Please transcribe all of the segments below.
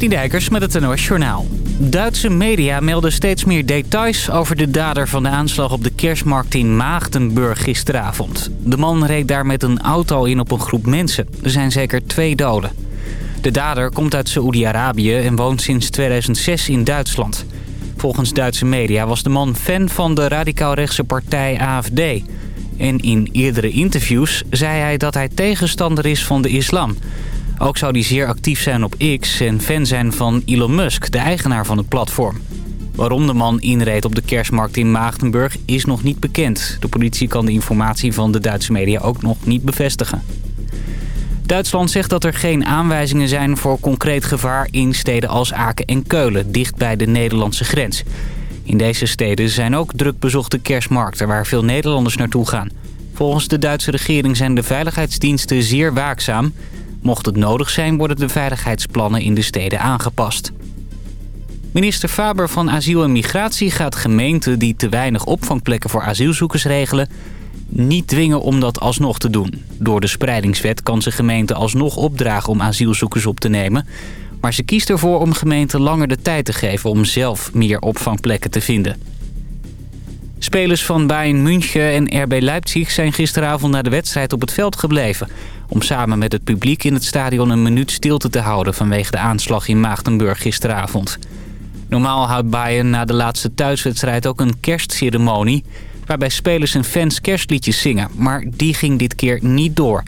City Dijkers met het NOS Journaal. Duitse media melden steeds meer details over de dader van de aanslag op de kerstmarkt in Maagdenburg gisteravond. De man reed daar met een auto in op een groep mensen. Er zijn zeker twee doden. De dader komt uit Saoedi-Arabië en woont sinds 2006 in Duitsland. Volgens Duitse media was de man fan van de radicaal-rechtse partij AFD. En in eerdere interviews zei hij dat hij tegenstander is van de islam... Ook zou hij zeer actief zijn op X en fan zijn van Elon Musk, de eigenaar van het platform. Waarom de man inreed op de kerstmarkt in Maagdenburg is nog niet bekend. De politie kan de informatie van de Duitse media ook nog niet bevestigen. Duitsland zegt dat er geen aanwijzingen zijn voor concreet gevaar in steden als Aken en Keulen, dicht bij de Nederlandse grens. In deze steden zijn ook druk bezochte kerstmarkten waar veel Nederlanders naartoe gaan. Volgens de Duitse regering zijn de veiligheidsdiensten zeer waakzaam. Mocht het nodig zijn, worden de veiligheidsplannen in de steden aangepast. Minister Faber van Asiel en Migratie gaat gemeenten die te weinig opvangplekken voor asielzoekers regelen... niet dwingen om dat alsnog te doen. Door de spreidingswet kan ze gemeenten alsnog opdragen om asielzoekers op te nemen... maar ze kiest ervoor om gemeenten langer de tijd te geven om zelf meer opvangplekken te vinden. Spelers van Bayern München en RB Leipzig zijn gisteravond na de wedstrijd op het veld gebleven... om samen met het publiek in het stadion een minuut stilte te houden... vanwege de aanslag in Maagdenburg gisteravond. Normaal houdt Bayern na de laatste thuiswedstrijd ook een kerstceremonie... waarbij spelers en fans kerstliedjes zingen, maar die ging dit keer niet door.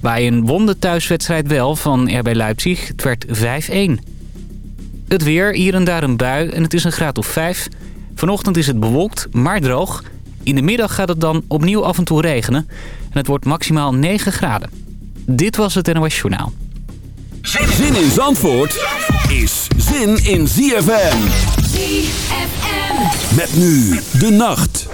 Bayern won de thuiswedstrijd wel van RB Leipzig, het werd 5-1. Het weer, hier en daar een bui en het is een graad of 5... Vanochtend is het bewolkt, maar droog. In de middag gaat het dan opnieuw af en toe regenen. En het wordt maximaal 9 graden. Dit was het NOS Journaal. Zin in Zandvoort is zin in ZFM. ZFM. Met nu de nacht.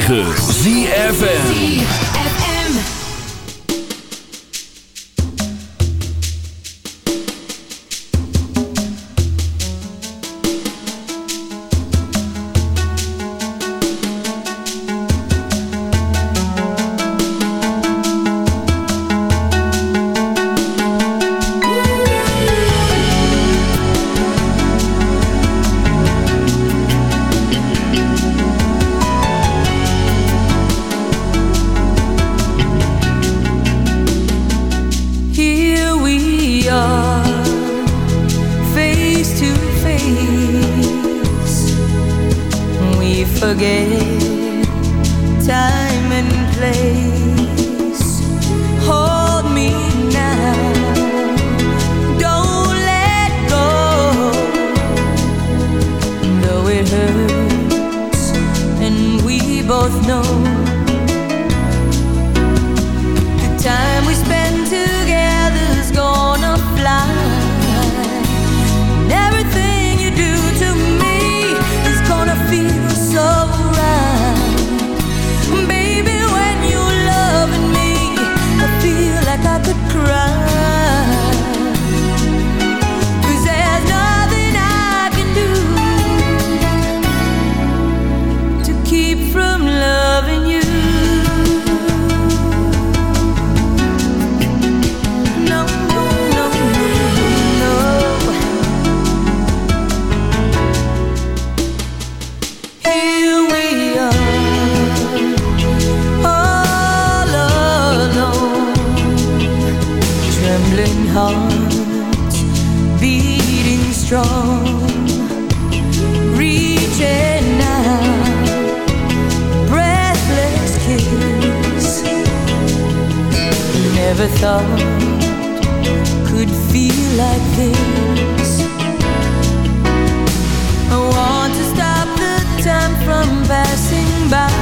9. never thought could feel like this. I want to stop the time from passing by.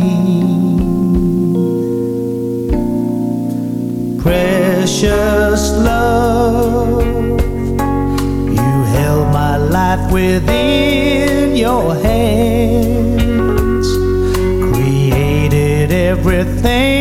precious love. You held my life within your hands, created everything.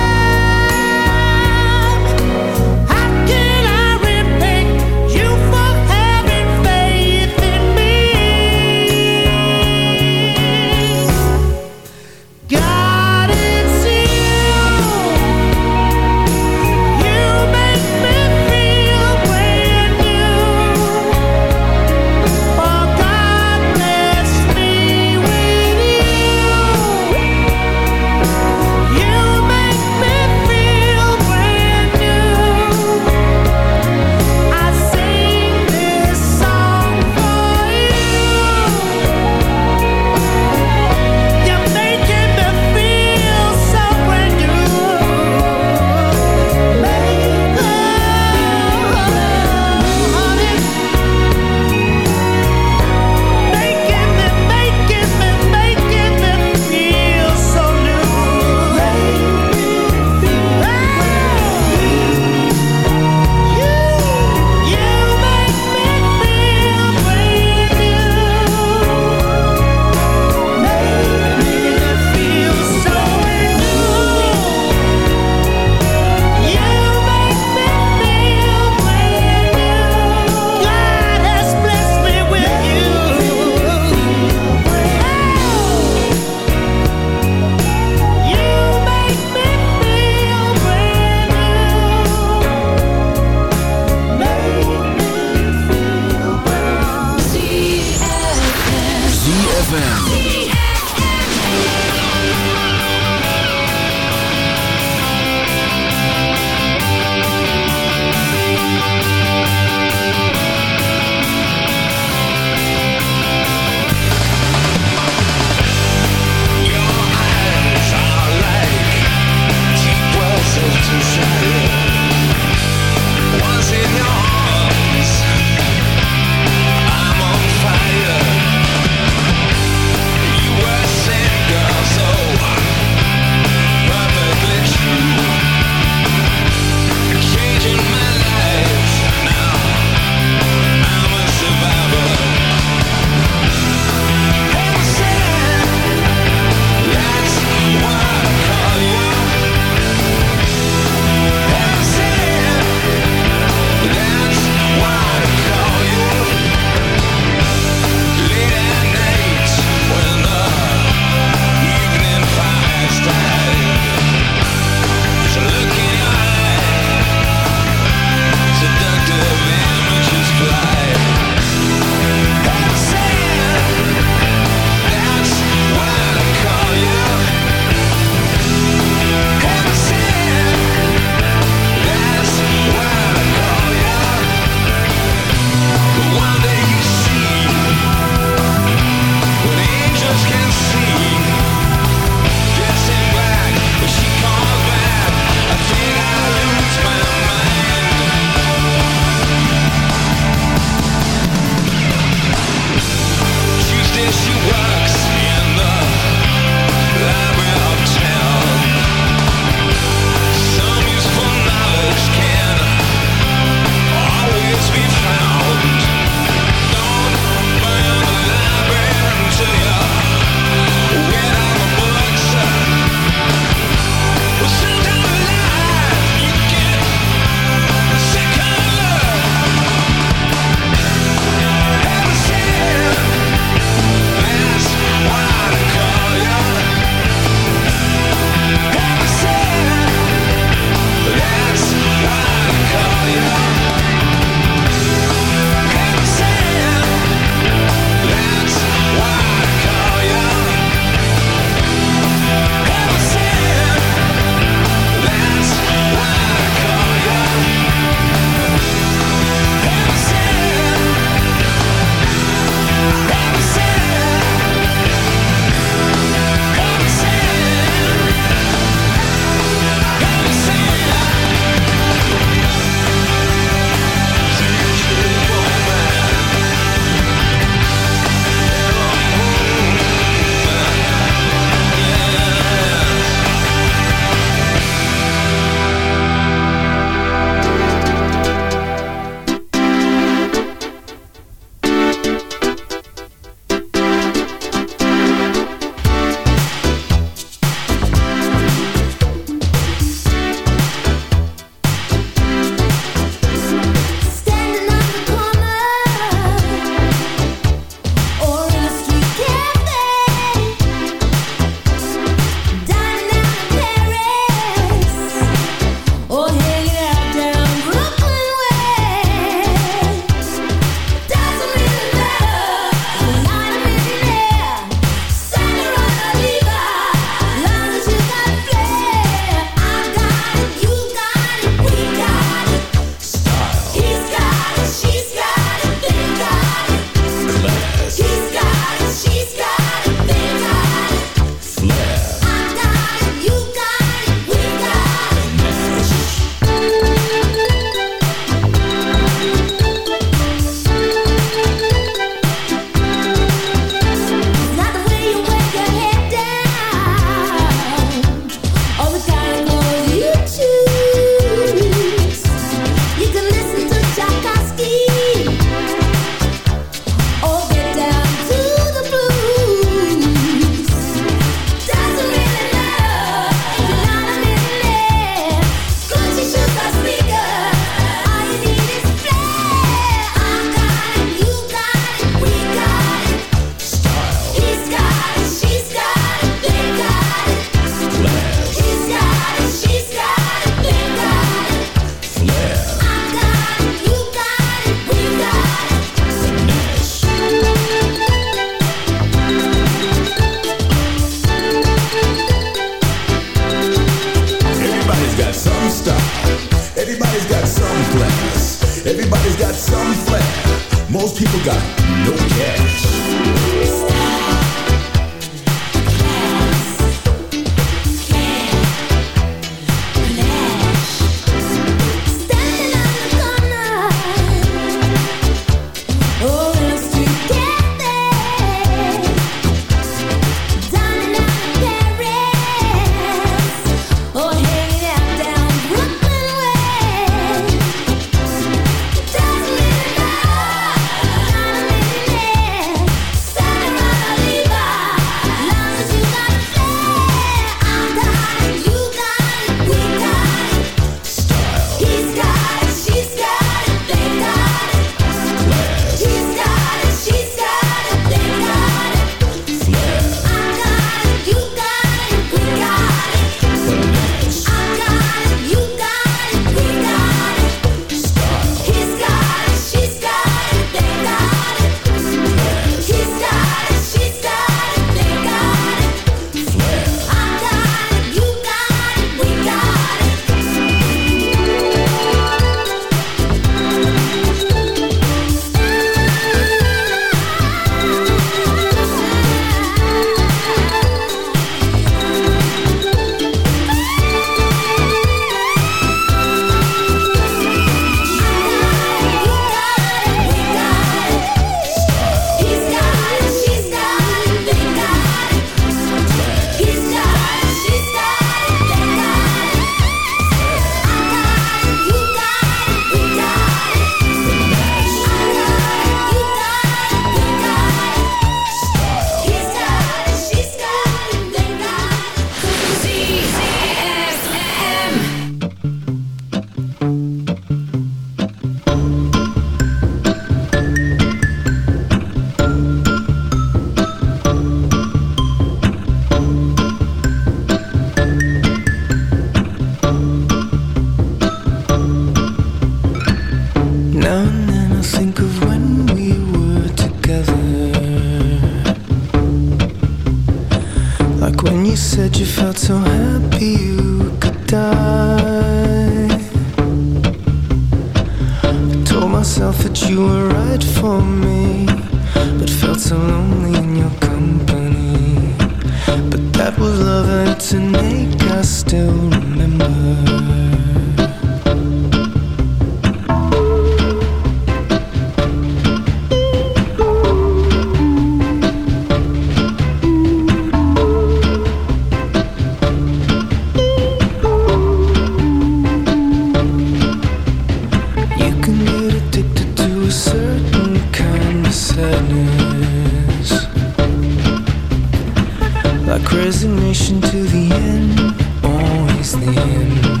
Like resignation to the end, always the end.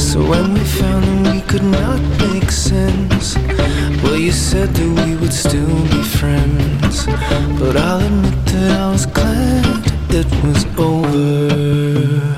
So when we found that we could not make sense, well, you said that we would still be friends. But I'll admit that I was glad it was over.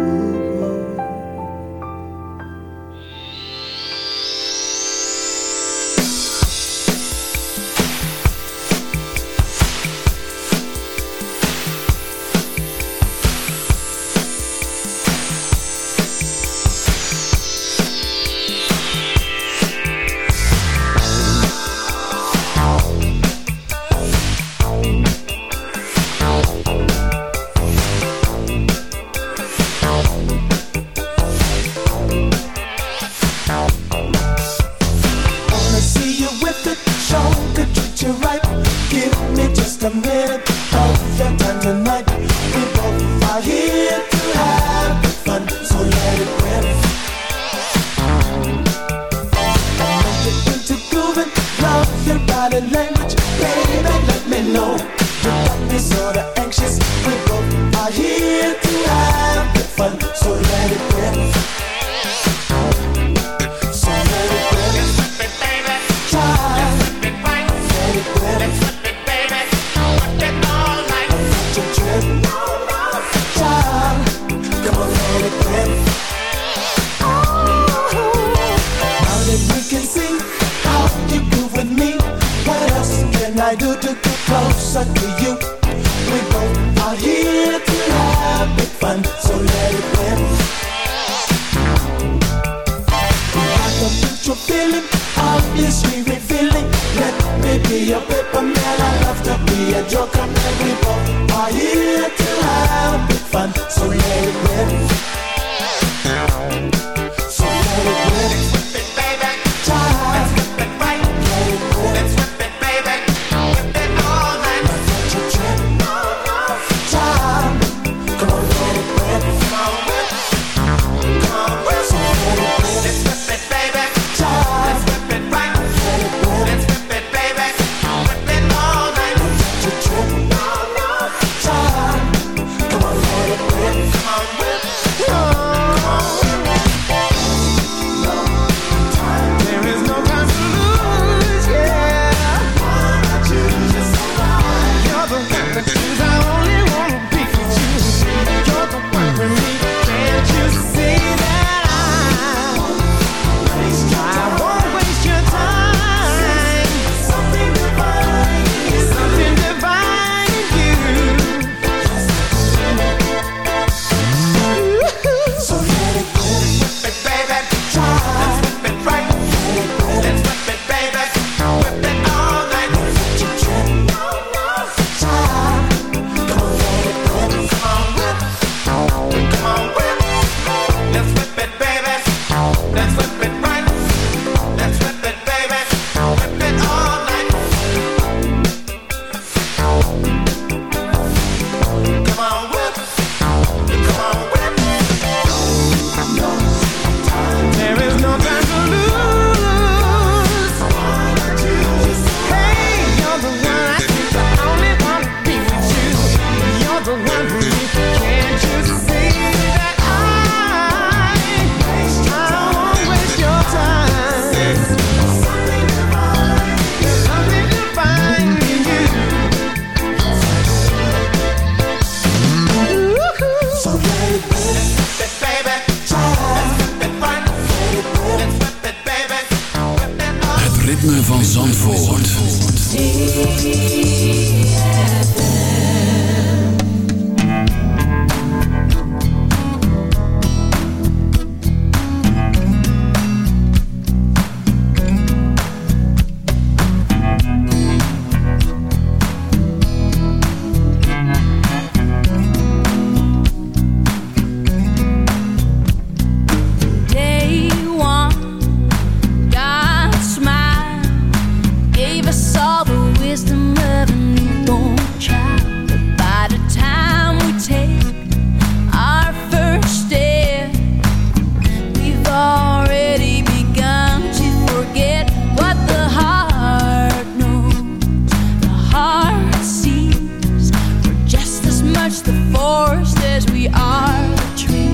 Have much the forest as we are the trees.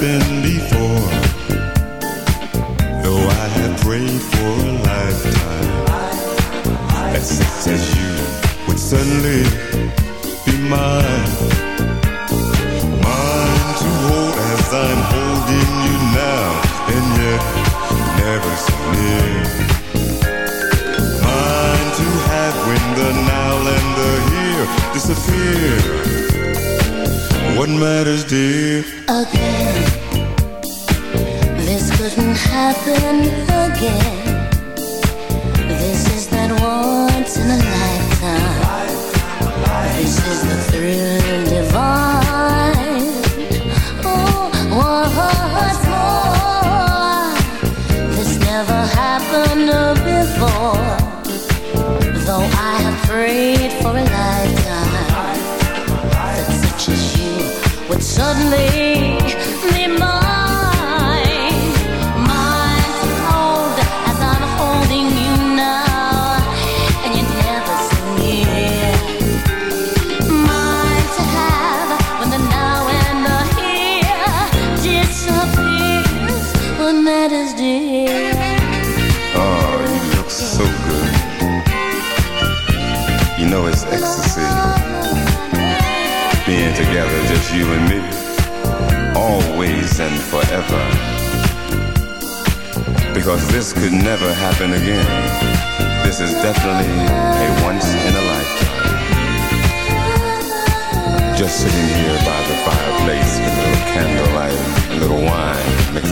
Happened